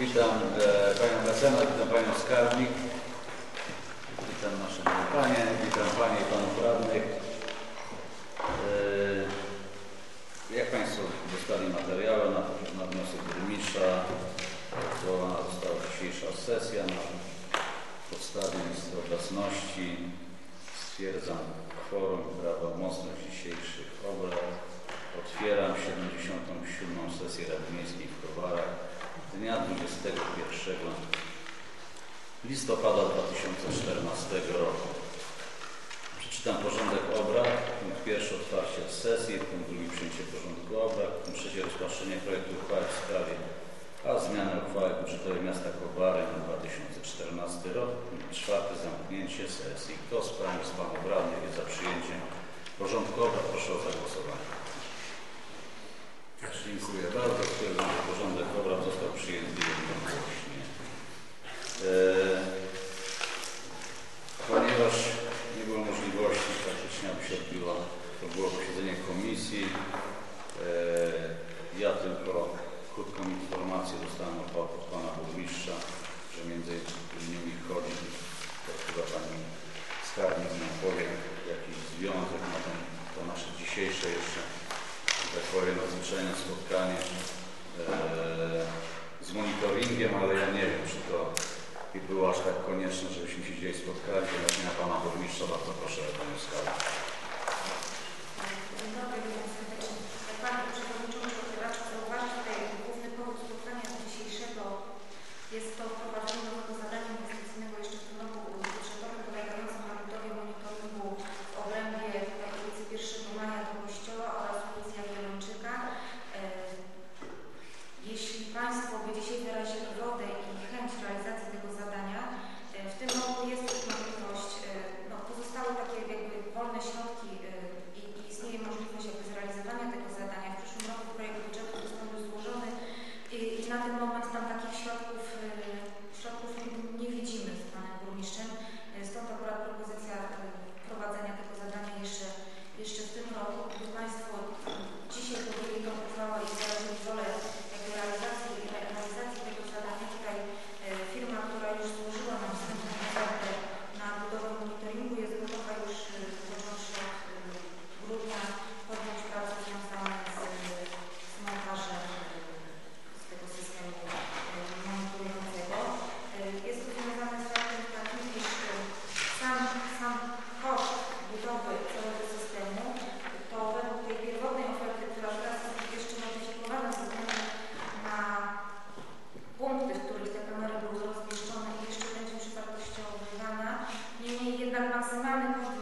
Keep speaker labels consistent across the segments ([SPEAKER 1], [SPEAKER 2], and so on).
[SPEAKER 1] Witam e, Panią Mecenat, witam Panią Skarbnik, witam nasze Panie, witam Panie i Panów Radnych. E, jak Państwo dostali materiały na, na wniosek burmistrza, zwołana została dzisiejsza sesja na podstawie listy obecności. Stwierdzam kworum i prawomocność dzisiejszych obrad. Otwieram 77. sesję Rady Miejskiej w Kowarach dnia 21 listopada 2014 roku. Przeczytam porządek obrad. Punkt pierwszy otwarcie sesji, punkt drugi przyjęcie porządku obrad, punkt trzeci rozpatrzenie projektu uchwały w sprawie a zmiany uchwały budżetowej miasta Kowary na 2014 rok. Punkt czwarty zamknięcie sesji. Kto z Pań z Panów Radnych jest za przyjęciem porządku obrad? Proszę o zagłosowanie. Dziękuję bardzo. E, ponieważ nie było możliwości, praktycznie aby się odbiło, to było posiedzenie komisji. E, ja tylko krótką informację dostałem od pana burmistrza, że między innymi chodzi, to chyba pani skarbnik nam powie, jakiś związek na ten, to nasze dzisiejsze jeszcze, tak powiem, nadzwyczajne spotkanie e, z monitoringiem, ale ja nie wiem, czy to i było aż tak konieczne, żebyśmy się dzisiaj spotkali. Dla dnia Pana Burmistrza bardzo proszę
[SPEAKER 2] panie Skarę. maksymalny koszt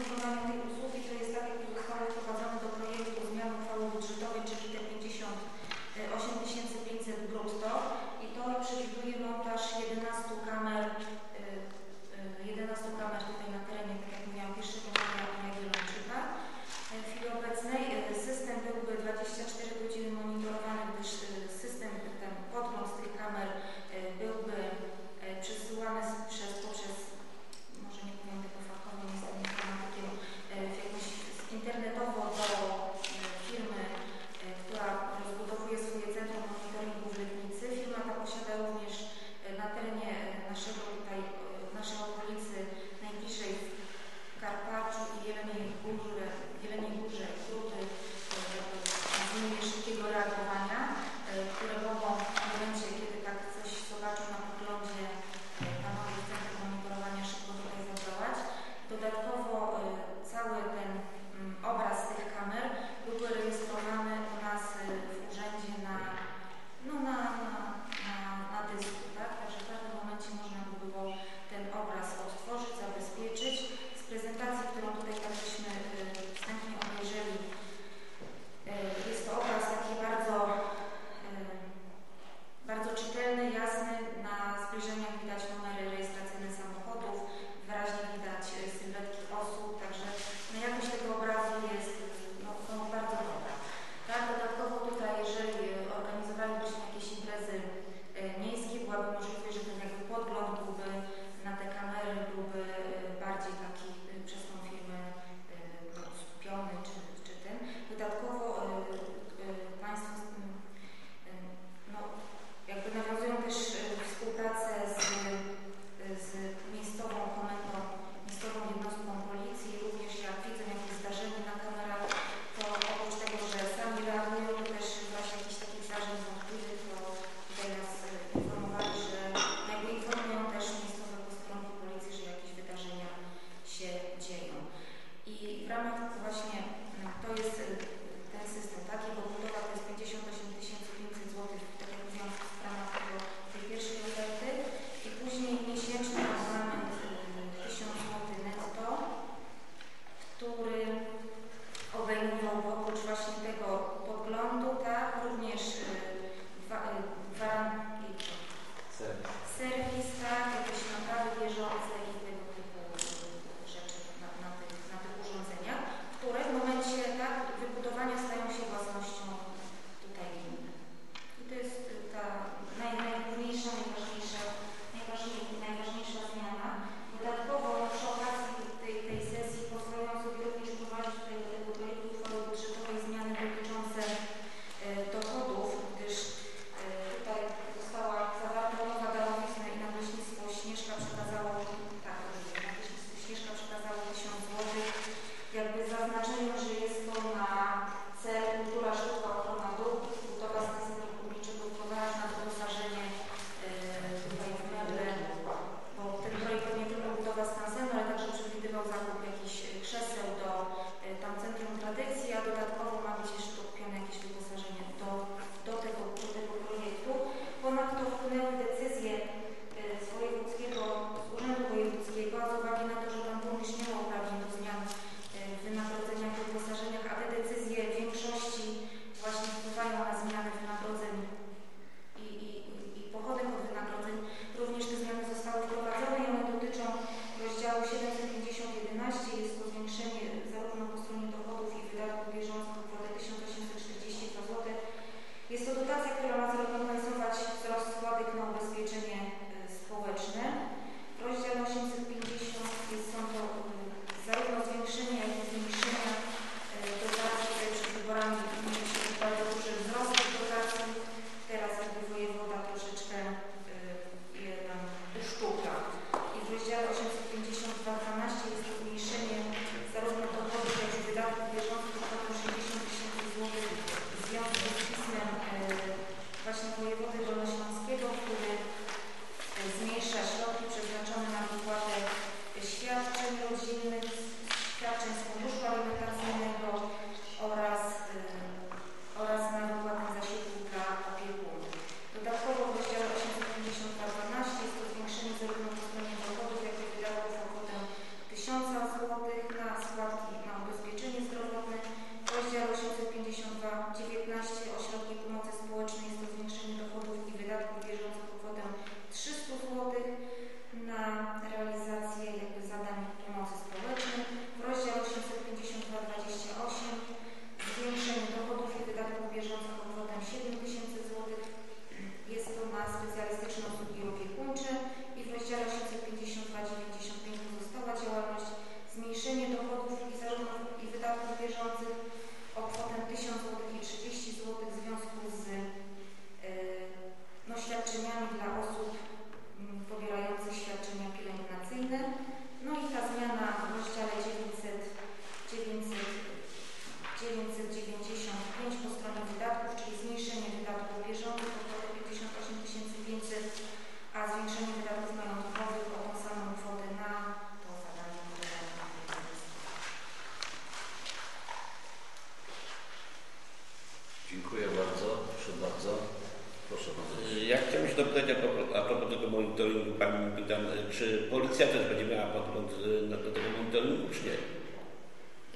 [SPEAKER 3] zapytać a propos, a propos tego monitoringu, Pani pytam, czy policja też będzie miała podgląd na do tego monitoringu, czy nie?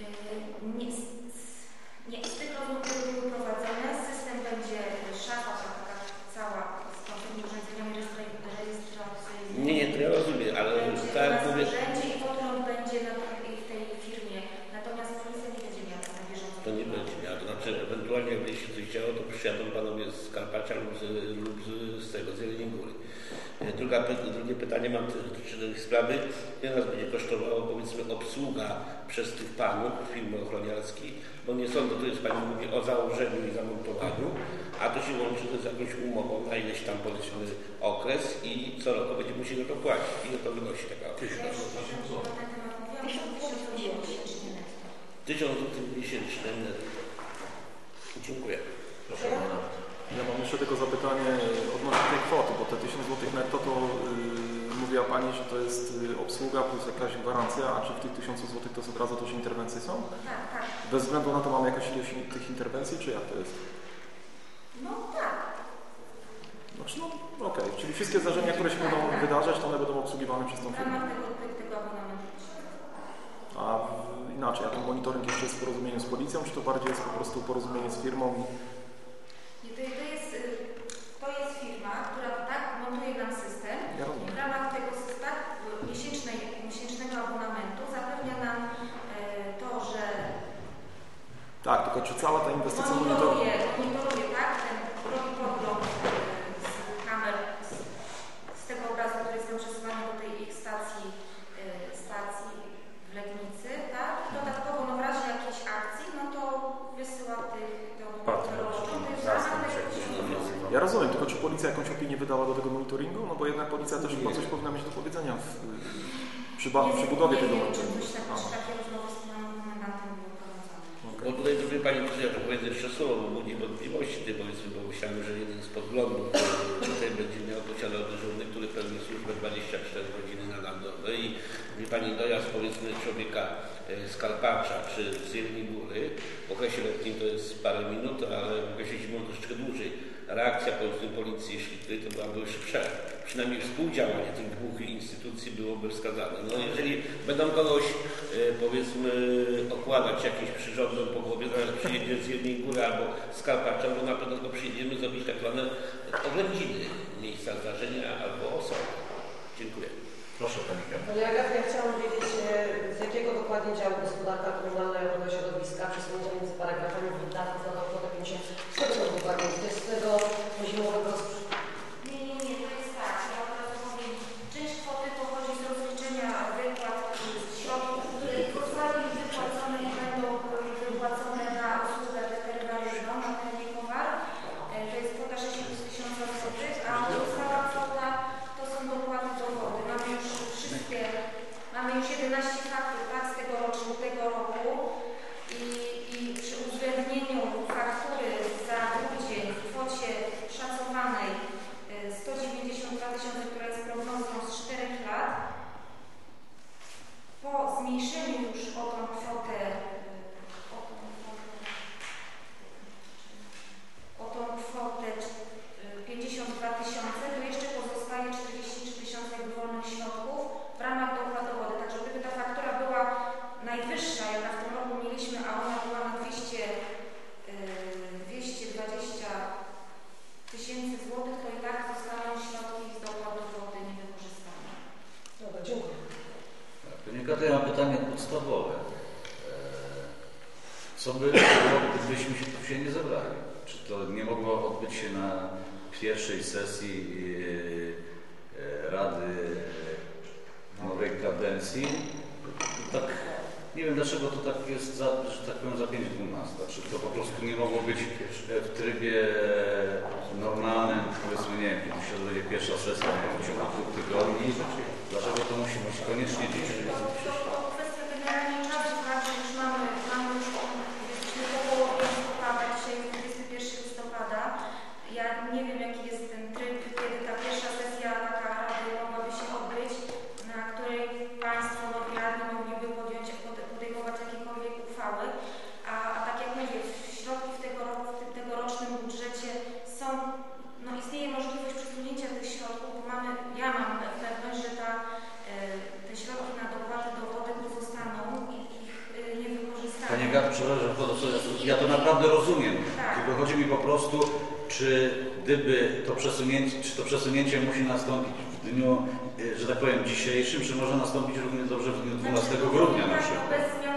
[SPEAKER 2] Yy, Nie, nie, z tych rozmów, które były prowadzone, system będzie szafa, taka cała z tą- tymi urządzeniami rejestra- rejestracyjnymi.
[SPEAKER 3] Nie, nie, to ja rozumiem, ale
[SPEAKER 2] będzie
[SPEAKER 3] tak jak
[SPEAKER 2] teraz w
[SPEAKER 3] mówię,
[SPEAKER 2] urzędzie i podgląd będzie na tej, w tej firmie. Natomiast policja nie będzie miała na bieżąco.
[SPEAKER 3] to nie będzie miała. To znaczy, ewentualnie jak będzie się coś działo, to przyjadą Panowie z Karpacza lub z, lub z, tego, z Jeleniej Góry. E, Druga, drugie pytanie mam dotyczy tej sprawy. Ile nas będzie kosztowało powiedzmy obsługa przez tych panów firmy ochroniarskiej, bo nie sądzę, to jest Pani mówi o założeniu i zamontowaniu, a to się łączy z jakąś umową na ileś tam powiedzmy okres i co roku będziemy musieli to płacić. Ile to wynosi taka
[SPEAKER 2] Ja już na ten temat mówiłam, że 1000 miesięcznie netto.
[SPEAKER 3] 1000 zł miesięcznie. Dziękuję.
[SPEAKER 4] Proszę pana. Ja mam jeszcze tylko zapytanie odnośnie tej kwoty, bo te 1000 zł netto to yy, mówiła Pani, że to jest yy, obsługa plus jakaś gwarancja, a czy w tych 1000 zł to od razu też interwencje są?
[SPEAKER 2] Tak, tak.
[SPEAKER 4] Bez względu na to mamy jakąś ilość tych interwencji, czy jak to jest?
[SPEAKER 2] No tak.
[SPEAKER 4] Znaczy no okej, czyli wszystkie zdarzenia, które się będą wydarzać, to one będą obsługiwane przez tą
[SPEAKER 2] W
[SPEAKER 4] firmę.
[SPEAKER 2] ramach tego, tego, tego abonamentu.
[SPEAKER 4] A w- inaczej, a ten monitoring jeszcze jest w porozumieniu z policją, czy to bardziej jest po prostu porozumienie z firmą?
[SPEAKER 2] Nie, to, to, jest, y, to jest firma, która tak montuje nam system.
[SPEAKER 4] Ja rozumiem.
[SPEAKER 2] W ramach tego systemu miesięcznej, miesięcznego abonamentu zapewnia nam e, to, że
[SPEAKER 4] Tak, tylko czy cała ta inwestycja monitoringu...
[SPEAKER 2] monitoruje, monitoruje tak, ten robi podgląd e, z kamer, z, z tego obrazu, który jest nam przesyłany do tej ich stacji, e, stacji w Legnicy, tak? I dodatkowo no, w razie jakiejś akcji, no to wysyła tych do
[SPEAKER 5] Partner,
[SPEAKER 2] To jest w
[SPEAKER 5] zastęp
[SPEAKER 2] ramach tego
[SPEAKER 5] przecież.
[SPEAKER 4] Ja rozumiem, tylko czy policja jakąś opinię wydała do tego monitoringu? No bo jednak policja też chyba coś powinna mieć do powiedzenia w, przy, ba- przy budowie tego monitoringu.
[SPEAKER 2] tak,
[SPEAKER 4] A.
[SPEAKER 3] Bo tutaj sobie Pani Wice, ja to powiedzę jeszcze słowo, bo budzi wątpliwości, ty powiedzmy, bo myślałem, że jeden z podglądów e, tutaj będzie miał posiadał dyżurny, który pełni służbę 24 godziny na Landowe i wie Pani dojazd powiedzmy człowieka e, z Karpacza czy z Jeleniej Góry, w okresie letnim to jest parę minut, ale w okresie zimowym troszeczkę dłużej. Reakcja policji, jeśli tutaj to byłaby szybsza, przynajmniej współdziałanie tych dwóch instytucji byłoby wskazane. No jeżeli będą kogoś e, powiedzmy okładać jakimś przyrządem po głowie, zaraz przyjedzie z jednej góry albo z Karpacza, to na pewno go przyjedziemy zrobić tak zwane oględziny miejsca zdarzenia albo osoby. Dziękuję.
[SPEAKER 5] Proszę Pani Kwiat.
[SPEAKER 6] Panie Agaty, ja chciałam wiedzieć, e, z jakiego dokładnie działu gospodarka komunalna i ochrona środowiska przesunięcia między paragrafami wydatków na kwotę 50. Z to dokładnie? To jest z tego zimowego sprz-
[SPEAKER 2] Nie, nie, nie, to jest tak. Ja od razu powiem, część kwoty pochodzi z rozliczenia wypłat z środków, które zostały już wypłacone i będą y, wypłacone na usługę weterynaryjną, na terenie kowar. E, To jest kwota 6 tysiąca złotych, a pozostała kwota to są dopłaty do wody. Mamy już wszystkie, mamy już 11 faktur tak, z tego roku, tego roku i, i przy uwzględnieniu faktury za grudzień w kwocie szacowanej y, 192 tysiące, która jest prognozą z 4 lat, po zmniejszeniu już o tą kwotę, y, o tą kwotę, o tą kwotę y, 52 tysiące, to jeszcze pozostaje 43 tysiące jakby wolnych środków w ramach dopłat do wody. Także gdyby ta faktura była najwyższa, jaka w tym roku mieliśmy, a ona była na 200, y, 220 tysięcy złotych, to i tak zostaną środki z dopłat do wody niewykorzystane.
[SPEAKER 6] Dobra, dziękuję.
[SPEAKER 1] Panie Kato, ja mam pytanie podstawowe. Eee, Co by było, gdybyśmy się tu się nie zebrali? Czy to nie mogło odbyć się na pierwszej sesji eee, e, Rady e, kadencji? Tak, nie wiem dlaczego to tak jest, za, że tak powiem, za 5 12. Czy to po prostu nie mogło być e, w trybie e, normalnym, powiedzmy, nie wiem, się odbędzie pierwsza sesja w ciągu dwóch tygodni? Dlaczego to musi być koniecznie dzisiaj? przesunięcie, czy to przesunięcie musi nastąpić w dniu, y, że tak powiem, dzisiejszym, czy może nastąpić równie dobrze w dniu 12 grudnia na przykład? Znaczy,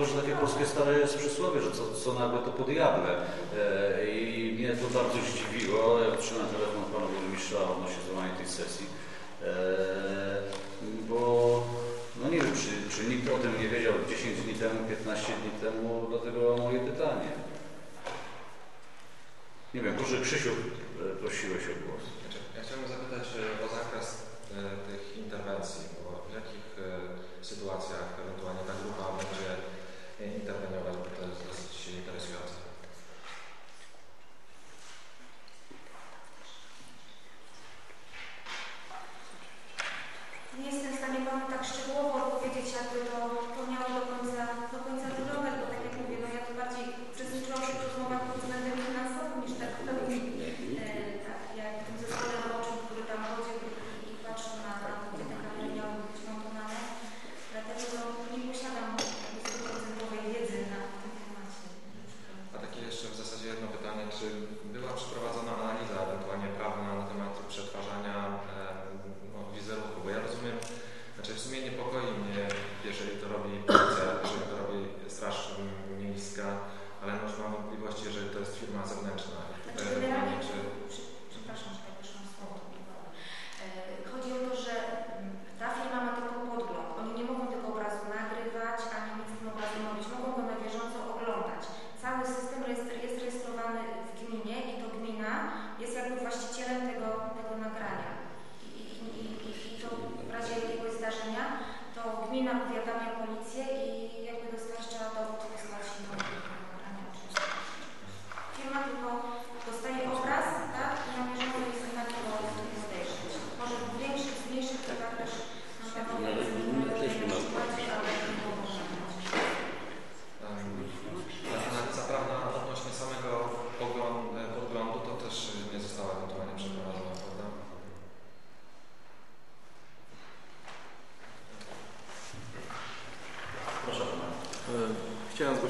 [SPEAKER 1] dlatego że takie polskie stare jest przysłowie, że co, co nagłe to po diable. E, I mnie to bardzo zdziwiło. Ja otrzymałem telefon pana burmistrza odnośnie złamania tej sesji, e, bo no nie wiem, czy, czy nikt o tym nie wiedział 10 dni temu, 15 dni temu, dlatego moje pytanie. Nie wiem, może Krzysiu e, prosiłeś o głos.
[SPEAKER 7] Ja chciałbym zapytać o zakres tych interwencji, bo w jakich sytuacjach ewentualnie ta grupa będzie interweniować, bo to jest dosyć interesujące.
[SPEAKER 2] Nie jestem w stanie Panu tak szczegółowo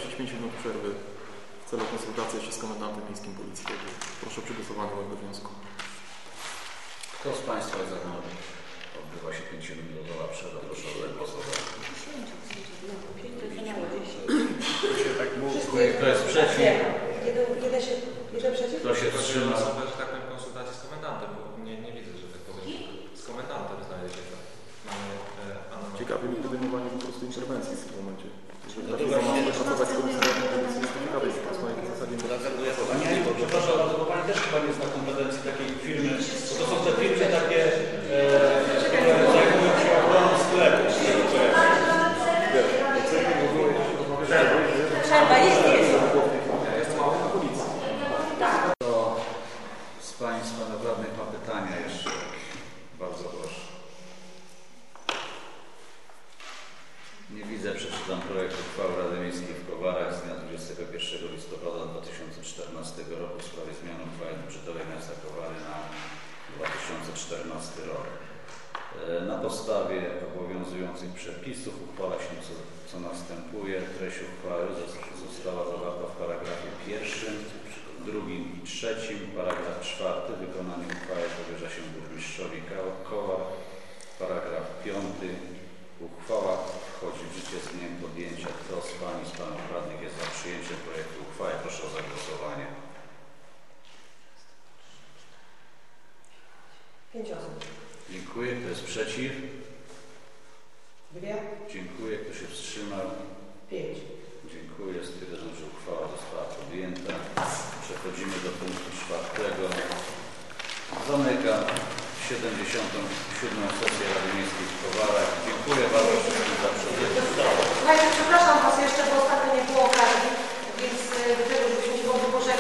[SPEAKER 4] ogłosić 5 minut przerwy w celu konsultacji jeszcze z komendantem miejskim policji. Proszę o przygotowanie mojego wniosku.
[SPEAKER 1] Kto z Państwa jest za mną? Odbywa się 5-minutowa przerwa. Proszę o głosowanie. Państwa naprawdę ma pytania jeszcze. Bardzo proszę. Nie widzę, przeczytam projekt uchwały Rady Miejskiej w Kowarach z dnia 21 listopada 2014 roku w sprawie zmiany uchwały budżetowej miasta Kowary na 2014 rok. E, na podstawie obowiązujących przepisów uchwala się co, co następuje. Treść uchwały została zawarta w paragrafie pierwszym drugim i trzecim. Paragraf czwarty. Wykonanie uchwały powierza się burmistrzowi koła. Paragraf piąty. Uchwała wchodzi w życie z dniem podjęcia. Kto z Pani z Panów Radnych jest za przyjęciem projektu uchwały? Proszę o zagłosowanie.
[SPEAKER 6] Pięć osób.
[SPEAKER 1] Dziękuję. Kto jest przeciw? 77. sesję